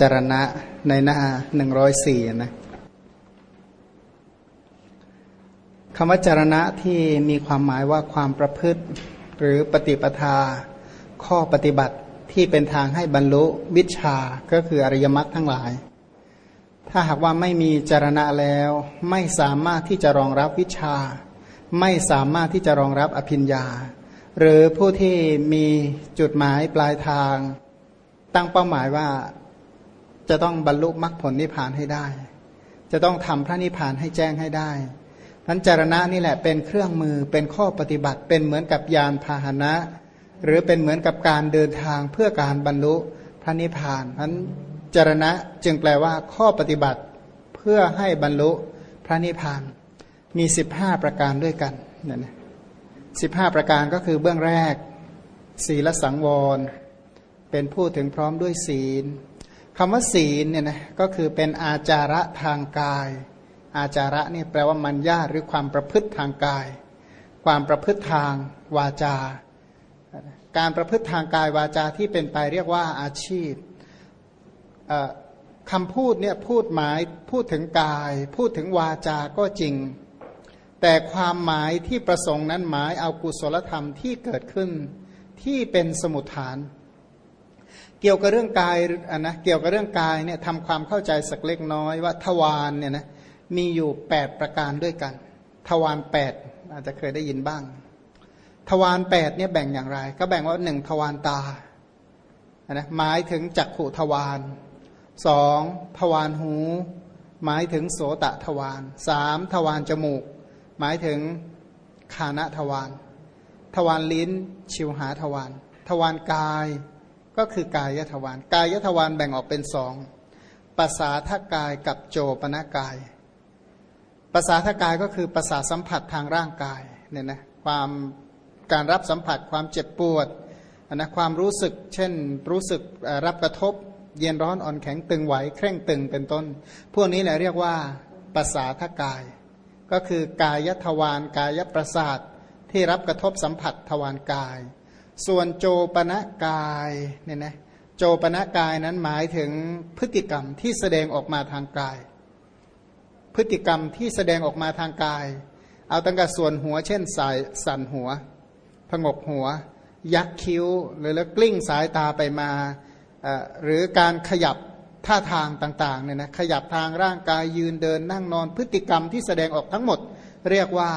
จารณะในหน้าหนึ่งร้อยสี่นะคำว่าจารณะที่มีความหมายว่าความประพฤติหรือปฏิปทา ข้อปฏิบัติที่เป็นทางให้บรรลุวิชาก็คืออริยมรรคทั้งหลาย ถ้าหากว่าไม่มีจารณะแล้วไม่สามารถที่จะรองรับวิชา ไม่สามารถที่จะรองรับอภิญญา หรือผู้ที่มีจุดหมายปลายทาง ตั้งเป้าหมายว่าจะต้องบรรลุมรรคผลนิพพานให้ได้ จะต้องทำพระนิพพานให้แจ้งให้ได้นั้นจารณะนี่แหละเป็นเครื่องมือเป็นข้อปฏิบัติเป็นเหมือนกับยานพาหนะ หรือเป็นเหมือนกับการเดินทางเพื่อการบรรลุพระนิพพานนั้นจารณะจึงแปลว่าข้อปฏิบัติเพื่อให้บรรลุพระนิพพานมี 15 ประการด้วยกันนั่นนะสิประการก็คือเบื้องแรก ศีลสังวร เป็นผู้ถึงพร้อมด้วยศีลคำว่าศีลเนี่ยนะก็คือเป็นอาจาระทางกาย อาจาระนี่แปลว่ามัญญาหรือความประพฤติทางกาย ความประพฤติทางวาจา การประพฤติทางกายวาจาที่เป็นไปเรียกว่าอาชีพคำพูดเนี่ยพูดหมายพูดถึงกาย พูดถึงวาจาก็จริง แต่ความหมายที่ประสงค์นั้นหมายเอากุศลธรรมที่เกิดขึ้นที่เป็นสมุทฐาน เกี่ยวกับเรื่องกายอะนะเกี่ยวกับเรื่องกายเนี่ยทำความเข้าใจสักเล็กน้อยว่าทวารเนี่ยนะมีอยู่ 8 ประการด้วยกัน ทวาร8อาจจะเคยได้ยินบ้าง ทวาร8เนี่ยแบ่งอย่างไร ก็แบ่งว่าหนึ่งทวารตานะหมายถึงจักขุทวารสองทวารหู หมายถึงโสตะทวารสามทวารจมูก หมายถึงคานทวารทวารลิ้น ชิวหาทวารทวารกาย ก็คือกายทวารกายทวารแบ่งออกเป็นสองภาษาทกายกับโจปนากายภาษาทกายก็คือภาษาสัมผัสทางร่างกายเนี่ยนะความการรับสัมผัสความเจ็บปวดนะความรู้สึก เช่นรู้สึกรับกระทบ เย็นร้อนอ่อนแข็งตึงไหวเคร่งตึงเป็นต้น พวกนี้แหละเรียกว่าภาษาทกาย ก็คือกายทวารกายประสาทที่รับกระทบสัมผัสทวารกาย ส่วนโจปนกายเนี่ยนะโจปนกายนั้นหมายถึงพฤติกรรมที่แสดงออกมาทางกาย พฤติกรรมที่แสดงออกมาทางกาย เอาตั้งแต่ส่วนหัว เช่นสายสั่นหัวผงกหัว ยักคิ้วหรือแล้วกลิ้งสายตาไปมาหรือการขยับท่าทางต่างๆเนี่ยนะขยับทางร่างกายยืนเดินนั่งนอนพฤติกรรมที่แสดงออกทั้งหมด เรียกว่า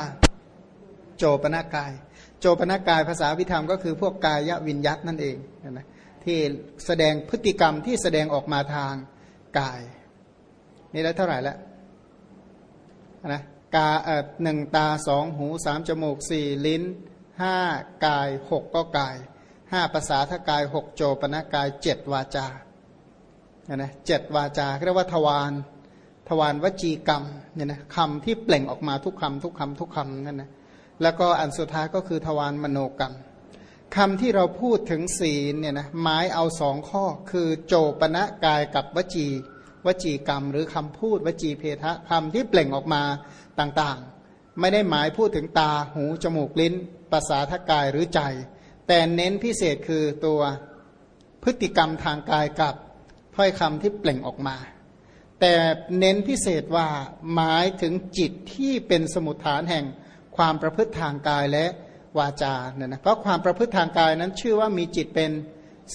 โจปนากาย โจปนากายภาษาวิธรรมก็คือพวกกายวิญยัตนั่นเองนะที่แสดงพฤติกรรมที่แสดงออกมาทางกาย นี่ได้เท่าไหร่แล้วนะกาเอ่อหนึ่งตาสองหูสามจมูกสี่ลิ้นห้ากายหกก็กายห้าภาษาทกายหกโจปนากายเจ็ดวาจานะเจ็ดวาจาเรียกว่าทวารทวารวจีกรรมเนี่ยนะคำที่เปล่งออกมาทุกคำทุกคำทุกคำนั่นนะ แล้วก็อันสุดท้ายก็คือทวารมโนกรรมคำที่เราพูดถึงศีลเนี่ยนะหมายเอาสองข้อ คือโจปณะกายกับวจี วจีกรรม หรือคำพูดวจีเพทะคำที่เปล่งออกมาต่างๆ ไม่ได้หมายพูดถึงตาหูจมูกลิ้นภาษาทกายหรือใจ แต่เน้นพิเศษคือตัวพฤติกรรมทางกายกับถ้อยคำที่เปล่งออกมา แต่เน้นพิเศษว่าหมายถึงจิตที่เป็นสมุทฐานแห่ง ความประพฤติทางกายและวาจาเนี่ยนะเพราะความประพฤติทางกายนั้นชื่อว่ามีจิตเป็น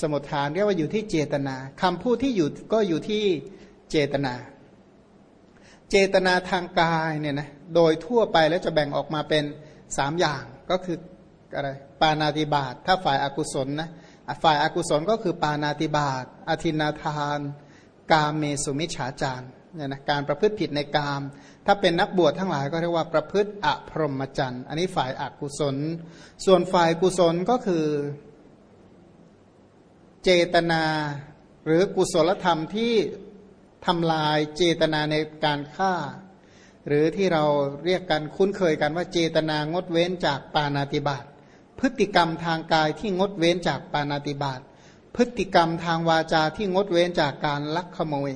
สมุทฐานเรียกว่าอยู่ที่เจตนาคำพูดที่อยู่ก็อยู่ที่เจตนา เจตนาทางกายเนี่ยนะโดยทั่วไปแล้วจะแบ่งออกมาเป็นสามอย่างก็คืออะไรปานาติบาตถ้าฝ่ายอากุศลนะฝ่ายอากุศลก็คือปานาติบาตอธินาทาน กาเมสุมิฉาจาร เนี่ยนะการประพฤติผิดในกาม ถ้าเป็นนักบวชทั้งหลายก็เรียกว่าประพฤติอพรหมจรรย์ อันนี้ฝ่ายอากุศล ส่วนฝ่ายกุศลก็คือ เจตนาหรือกุศลธรรมที่ทำลายเจตนาในการฆ่า หรือที่เราเรียกกันคุ้นเคยกันว่าเจตนางดเว้นจากปานาติบาตพฤติกรรมทางกายที่งดเว้นจากปานาติบาตพฤติกรรมทางวาจาที่งดเว้นจากการลักขโมย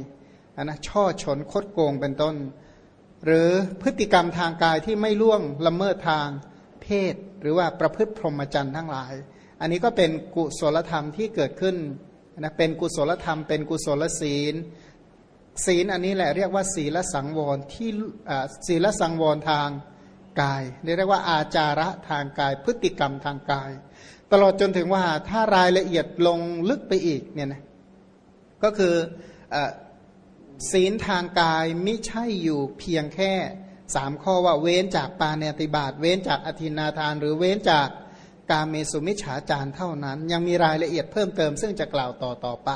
นะช่อฉนคดโกงเป็นต้น หรือพฤติกรรมทางกายที่ไม่ล่วงละเมิดทางเพศ หรือว่าประพฤติพรหมจรรย์ทั้งหลาย อันนี้ก็เป็นกุศลธรรมที่เกิดขึ้นนะเป็นกุศลธรรม เป็นกุศลศีล ศีลอันนี้แหละเรียกว่า ศีลสังวรที่ศีลสังวรทางกายเรียกว่าอาจาระทางกาย พฤติกรรมทางกาย ตลอดจนถึงว่าถ้ารายละเอียดลงลึกไปอีกเนี่ยนะก็คืออ ศีลทางกายไม่ใช่อยู่เพียงแค่สามข้อว่าเว้นจากปาเนติบาตเว้นจากอธินาทาน หรือเว้นจากการเมสุมิฉาจารเท่านั้น ยังมีรายละเอียดเพิ่มเติม ซึ่งจะกล่าวต่อต่อไป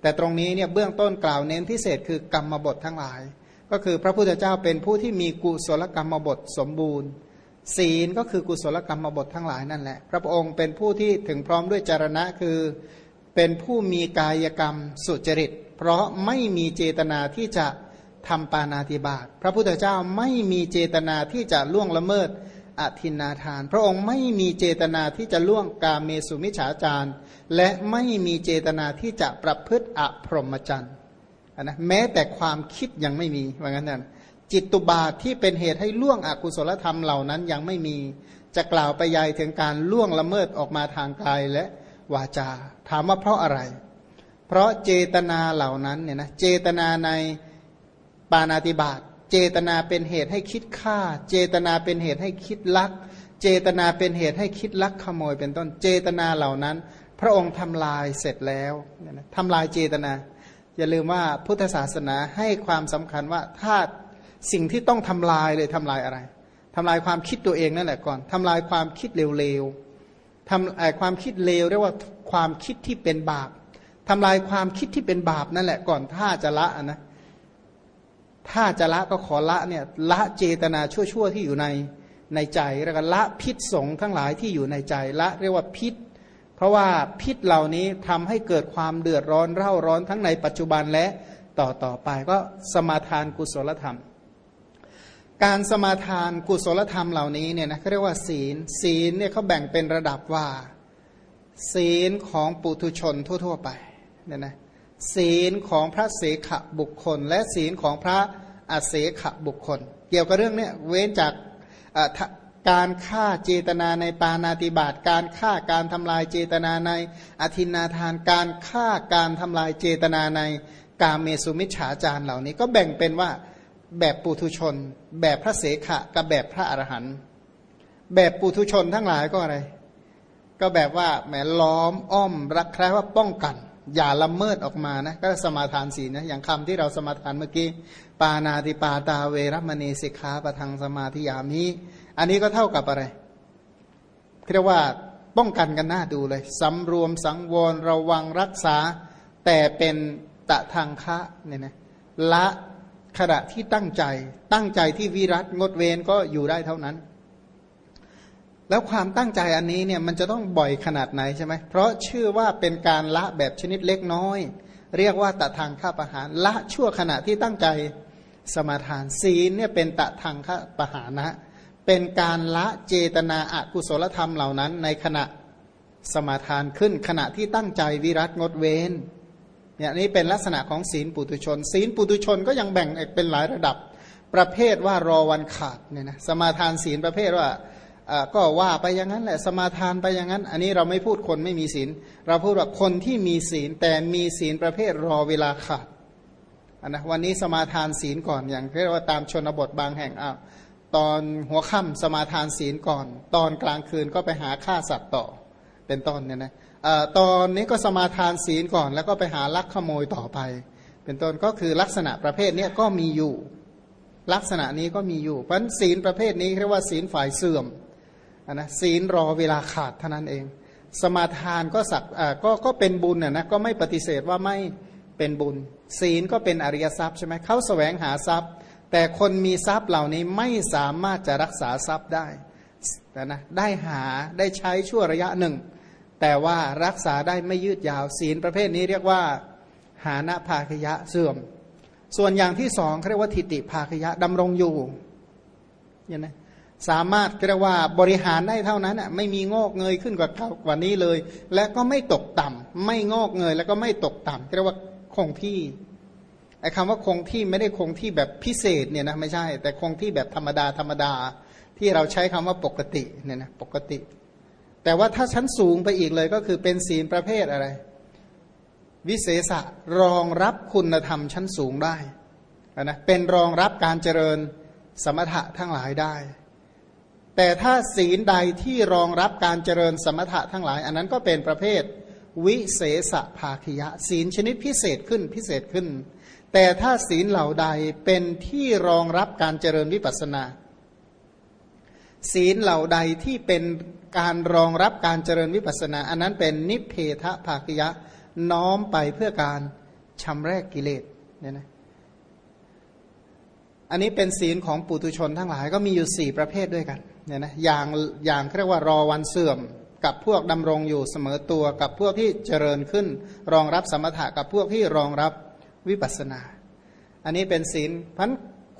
แต่ตรงนี้เนี่ยเบื้องต้นกล่าวเน้นพิเศษคือกรรมบททั้งหลาย ก็คือพระพุทธเจ้าเป็นผู้ที่มีกุศลกรรมบทสมบูรณ์ ศีลก็คือกุศลกรรมบททั้งหลายนั่นแหละพระองค์เป็นผู้ที่ถึงพร้อมด้วยจารณะคือเป็นผู้มีกายกรรมสุจริต เพราะไม่มีเจตนาที่จะทำปานาติบาตพระพุทธเจ้าไม่มีเจตนาที่จะล่วงละเมิดอธินาทาน พระองค์ไม่มีเจตนาที่จะล่วงกาเมสุมิฉาจารและไม่มีเจตนาที่จะประพฤติอพรหมจรรย์นะแม้แต่ความคิดยังไม่มีว่างั้นนั่นจิตตุบาทที่เป็นเหตุให้ล่วงอกุศลธรรมเหล่านั้นยังไม่มีจะกล่าวไปยายถึงการล่วงละเมิดออกมาทางกายและวาจา ถามว่าเพราะอะไร เพราะเจตนาเหล่านั้นเนี่ยนะเจตนาในปานาติบาตเจตนาเป็นเหตุให้คิดฆ่า เจตนาเป็นเหตุให้คิดลัก เจตนาเป็นเหตุให้คิดลักขโมยเป็นต้นเจตนาเหล่านั้น พระองค์ทำลายเสร็จแล้วทำลายเจตนา อย่าลืมว่าพุทธศาสนาให้ความสำคัญว่าถ้าสิ่งที่ต้องทำลายเลยทำลายอะไรทำลายความคิดตัวเองนั่นแหละก่อนทำลายความคิดเร็วๆทำความคิดเลวเรียกว่าความคิดที่เป็นบาป ทำลายความคิดที่เป็นบาปนั่นแหละก่อนถ้าจะละนะถ้าจะละก็ขอละเนี่ยละเจตนาชั่วๆที่อยู่ในในใจแล้วก็ละพิษสงทั้งหลายที่อยู่ในใจละเรียกว่าพิษ เพราะว่าพิษเหล่านี้ทำให้เกิดความเดือดร้อนเร่าร้อนทั้งในปัจจุบันและต่อต่อไปก็สมาทานกุศลธรรม การสมาทานกุศลธรรมเหล่านี้เนี่ยนะเขาเรียกว่าศีล ศีลเนี่ยเขาแบ่งเป็นระดับว่า ศีลของปุถุชนทั่ว ๆ ไป เนี่ยนะศีลของพระเสขบุคคล และศีลของพระอาเสขบุคคล เกี่ยวกับเรื่องนี้เว้นจากการฆ่าเจตนาในปานาติบาตการฆ่าการทำลายเจตนาในอธินาทานการฆ่าการทำลายเจตนาในกาเมสุมิชฉาจารเหล่านี้ ก็แบ่งเป็นว่าแบบปุถุชน แบบพระเสขะกับแบบพระอรหันต์แบบปุถุชนทั้งหลายก็อะไร ก็แบบว่าแหมล้อมอ้อมรักใครว่าป้องกัน อย่าละเมิดออกมานะก็สมาทานศีลนะอย่างคำที่เราสมาทานเมื่อกี้ ปานาติปาตาเวรมณีสิกขาประทังสมาธิยามิอันนี้ก็เท่ากับอะไรเรียกว่าป้องกันกันหน้าดูเลยสำรวมสังวรระวังรักษา แต่เป็นตะทางคะเนี่ยนะละขณะที่ตั้งใจ ตั้งใจที่วิรัตงดเว้นก็อยู่ได้เท่านั้น แล้วความตั้งใจอันนี้เนี่ยมันจะต้องบ่อยขนาดไหนใช่ไหมเพราะชื่อว่าเป็นการละแบบชนิดเล็กน้อย เรียกว่าตะทางข้าประหารละชั่วขณะที่ตั้งใจสมาทานศีลเนี่ยเป็นตะทางข้าประหารนะ เป็นการละเจตนาอากุศลธรรมเหล่านั้น ในขณะสมาทานขึ้นขณะที่ตั้งใจวิรัตงดเว้นเนี่ยนี่เป็นลักษณะของศีลปุตุชน ศีลปุตุชนก็ยังแบ่งเป็นหลายระดับประเภทว่ารอวันขาดเนี่ยนะสมาทานศีลประเภทว่า ก็ว่าไปอย่างนั้นแหละสมาทานไปอย่างนั้น อันนี้เราไม่พูดคนไม่มีศีล เราพูดว่าคนที่มีศีลแต่มีศีลประเภทรอเวลาขาดนนะวันนี้สมาทานศีลก่อนอย่างเรียกว่าตามชนบทบางแห่งอ้าวตอนหัวค่ำสมาทานศีลก่อน ตอนกลางคืนก็ไปหาฆ่าสัตว์ต่อเป็นต้นเนี่ยนะตอนนี้ก็สมาทานศีลก่อน แล้วก็ไปหาลักขโมยต่อไป เป็นต้นก็คือลักษณะประเภทนี้ก็มีอยู่ ลักษณะนี้ก็มีอยู่เพราะศีลประเภทนี้เรียกว่าศีลฝ่ายเสื่อม นะศีลรอเวลาขาดเท่านั้นเอง สมาทานก็สักก็ก็เป็นบุญนะก็ไม่ปฏิเสธว่าไม่เป็นบุญ ศีลก็เป็นอริยทรัพย์ใช่ไหมเขาแสวงหาทรัพย์ แต่คนมีทรัพย์เหล่านี้ไม่สามารถจะรักษาทรัพย์ได้นะได้หาได้ใช้ชั่วระยะหนึ่ง แต่ว่ารักษาได้ไม่ยืดยาวศีลประเภทนี้เรียกว่าหานะภาคยะเสื่อม ส่วนอย่างที่สองเรียกว่าทิฏฐิภาคยะดำรงอยู่เนี่ยนะ สามารถเรียกว่าบริหารได้เท่านั้นอะไม่มีงอกเงยขึ้นกว่ากว่านี้เลย และก็ไม่ตกต่ำไม่งอกเงยแล้วก็ไม่ตกต่ำเรียกว่าคงที่ไอ้คำว่าคงที่ไม่ได้คงที่แบบพิเศษเนี่ยนะไม่ใช่ แต่คงที่แบบธรรมดาธรรมดา ที่เราใช้คำว่าปกติเนี่ยนะปกติ แต่ว่าถ้าชั้นสูงไปอีกเลยก็คือเป็นศีลประเภทอะไร วิเศษะรองรับคุณธรรมชั้นสูงได้นะเป็นรองรับการเจริญสมถะทั้งหลายได้ แต่ถ้าศีลใดที่รองรับการเจริญสมถะทั้งหลาย อันนั้นก็เป็นประเภทวิเศษภาคิยะ ศีลชนิดพิเศษขึ้นพิเศษขึ้น แต่ถ้าศีลเหล่าใดเป็นที่รองรับการเจริญวิปัสนา ศีลเหล่าใดที่เป็นการรองรับการเจริญวิปัสนา อันนั้นเป็นนิเพทภาคิยะน้อมไปเพื่อการชำแรกกิเลสเนี่ยนะอันนี้เป็นศีลของปุตุชนทั้งหลายก็มีอยู่สี่ประเภทด้วยกัน เนี่ยนะอย่างอย่างเรียกว่ารอวันเสื่อม กับพวกดำรงอยู่เสมอตัวกับพวกที่เจริญขึ้น รองรับสมถะกับพวกที่รองรับวิปัสสนา อันนี้เป็นศีลพัน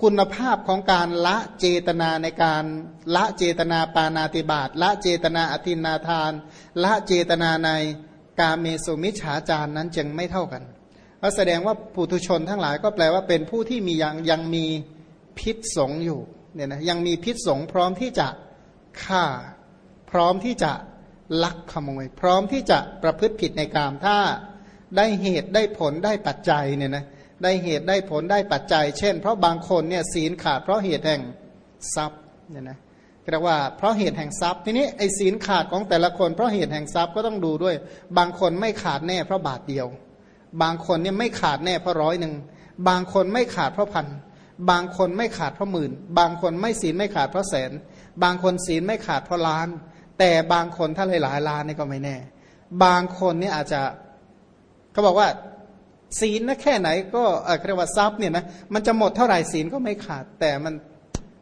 คุณภาพของการละเจตนาในการละเจตนาปานาติบาตละเจตนาอธินาทาน ละเจตนาในกาเมสุมิฉาจารนั้นจึงไม่เท่ากันก็แสดงว่าปุถุชนทั้งหลายก็แปลว่าเป็นผู้ที่มียังยังมีพิษสงอยู่ เนี่ยนะยังมีพิษสงพร้อมที่จะฆ่า พร้อมที่จะลักขโมย พร้อมที่จะประพฤติผิดในกามถ้าได้เหตุได้ผลได้ปัจจัยเนี่ยนะได้เหตุได้ผลได้ปัจจัย เช่น เพราะบางคนเนี่ยศีลขาดเพราะเหตุแห่งทรัพย์เนี่ยนะเรียกว่าเพราะเหตุแห่งทรัพย์ทีนี้ไอ้ศีลขาดของแต่ละคนเพราะเหตุแห่งทรัพย์ก็ต้องดูด้วย บางคนไม่ขาดแน่เพราะบาทเดียว บางคนเนี่ยไม่ขาดแน่เพราะร้อยหนึ่งบางคนไม่ขาดเพราะพัน บางคนไม่ขาดเพราะหมื่น บางคนไม่ศีลไม่ขาดเพราะแสน บางคนศีลไม่ขาดเพราะล้าน แต่บางคนถ้าหลายๆล้านนี่ก็ไม่แน่ บางคนนี่อาจจะเขาบอกว่าศีลนะแค่ไหนก็เรียกว่าทรัพย์เนี่ยนะมันจะหมดเท่าไหร่ศีลก็ไม่ขาดแต่มัน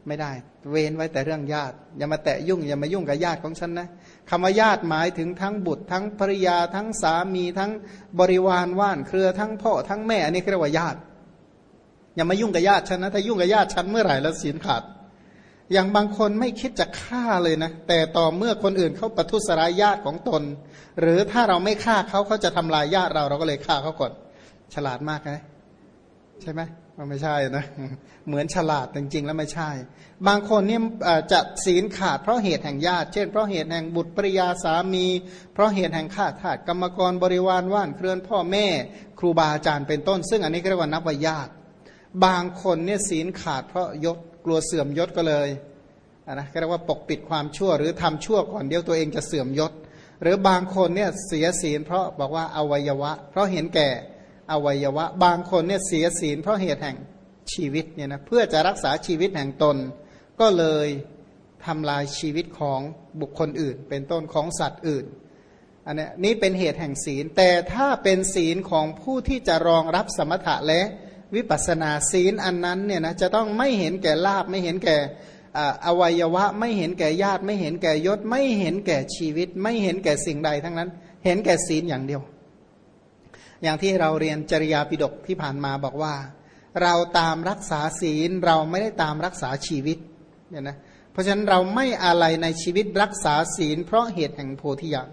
ไม่ได้ เว้นไว้แต่เรื่องญาติ อย่ามาแตะยุ่ง อย่ามายุ่งกับญาติของฉันนะคำว่าญาติหมายถึงทั้งบุตร ทั้งภริยาทั้งสามีทั้งบริวารว่านเครือทั้งพ่อทั้งแม่อันนี้เรียกว่าญาติ อย่ามายุ่งกับญาติฉันนะถ้ายุ่งกับญาติฉันเมื่อไหร่แล้วศีลขาด อย่างบางคนไม่คิดจะฆ่าเลยนะ แต่ต่อเมื่อคนอื่นเขาประทุษร้ายญาติของตน หรือถ้าเราไม่ฆ่าเขาเขาจะทำลายญาติเราเราก็เลยฆ่าเขาก่อนฉลาดมากไหมใช่ไหมมันไม่ใช่นะ เหมือนฉลาดจริง ๆ แล้วไม่ใช่ บางคนเนี่ยจะศีลขาดเพราะเหตุแห่งญาติ เช่น เพราะเหตุแห่งบุตรปริยาสามี เพราะเหตุแห่งข้าทาสกรรมกรบริวารว่านเครือนพ่อแม่ ครูบาอาจารย์เป็นต้น ซึ่งอันนี้เรียกว่านับว่าญาติ บางคนเนี่ยศีลขาดเพราะยศกลัวเสื่อมยศก็เลยนะก็เรียกว่าปกปิดความชั่วหรือทำชั่วก่อนเดียวตัวเองจะเสื่อมยศ หรือบางคนเนี่ยเสียศีลเพราะบอกว่าอวัยวะ เพราะเห็นแก่อวัยวะ บางคนเนี่ยเสียศีลเพราะเหตุแห่งชีวิตเนี่ยนะเพื่อจะรักษาชีวิตแห่งตน ก็เลยทำลายชีวิตของบุคคลอื่น เป็นต้นของสัตว์อื่นอันนี้นี่เป็นเหตุแห่งศีล แต่ถ้าเป็นศีลของผู้ที่จะรองรับสมถะและ วิปัสนาศีลอันนั้นเนี่ยนะจะต้องไม่เห็นแก่ลาบไม่เห็นแก่อวัยวะ ไม่เห็นแก่ญาติ ไม่เห็นแก่ยศ ไม่เห็นแก่ชีวิต ไม่เห็นแก่สิ่งใดทั้งนั้น เห็นแก่ศีลอย่างเดียว อย่างที่เราเรียนจริยาปิฎกที่ผ่านมาบอกว่า เราตามรักษาศีลเราไม่ได้ตามรักษาชีวิตเนี่ยนะเพราะฉะนั้นเราไม่อะไรในชีวิตรักษาศีล เพราะเหตุแห่งโพธิญาณ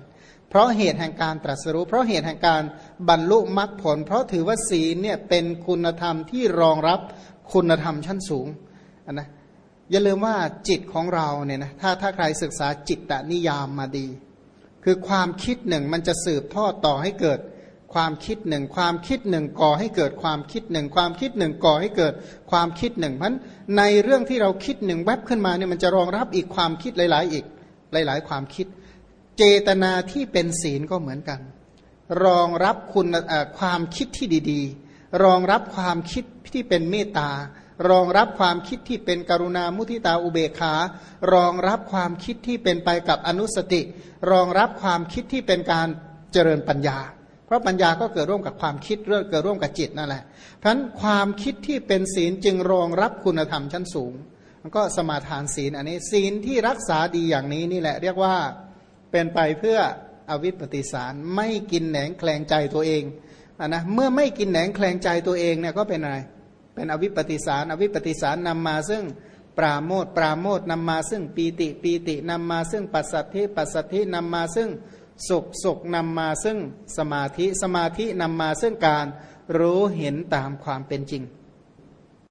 เพราะเหตุแห่งการตรัสรู้ เพราะเหตุแห่งการบรรลุมรรคผล เพราะถือว่าศีลเนี่ยเป็นคุณธรรมที่รองรับคุณธรรมชั้นสูงนะอย่าลืมว่าจิตของเราเนี่ยนะถ้าถ้าใครศึกษาจิตตนิยามมาดี คือความคิดหนึ่งมันจะสืบทอดต่อให้เกิดความคิดหนึ่งความคิดหนึ่งก่อให้เกิดความคิดหนึ่งความคิดหนึ่งก่อให้เกิดความคิดหนึ่งเพราะในเรื่องที่เราคิดหนึ่งแวบขึ้นมาเนี่ยมันจะรองรับอีกความคิดหลาย ๆ อีกหลาย ๆ ความคิด เจตนาที่เป็นศีลก็เหมือนกัน รองรับคุณความคิดที่ดีๆ รองรับความคิดที่เป็นเมตตารองรับความคิดที่เป็นกรุณามุทิตาอุเบกขา รองรับความคิดที่เป็นไปกับอนุสติ รองรับความคิดที่เป็นการเจริญปัญญา เพราะปัญญาก็เกิดร่วมกับความคิดเรื่องเกิดร่วมกับจิตนั่นแหละเพราะนั้นความคิดที่เป็นศีลจึงรองรับคุณธรรมชั้นสูง มันก็สมาทานศีลอันนี้ศีลที่รักษาดีอย่างนี้นี่แหละ เรียกว่า เป็นไปเพื่ออวิปปิสารไม่กินแหนงแคลงใจตัวเองอนะเมื่อไม่กินแหนงแคลงใจตัวเองเนี่ยก็เป็นอะไร เป็นอวิปปิสาร อวิปปิสารนำมาซึ่งปราโมทปราโมทนำมาซึ่งปีติปีตินำมาซึ่งปัสสัทธิปัสสัทธินำมาซึ่งสุขสุขนำมาซึ่งสมาธิสมาธินำมาซึ่งการรู้เห็นตามความเป็นจริง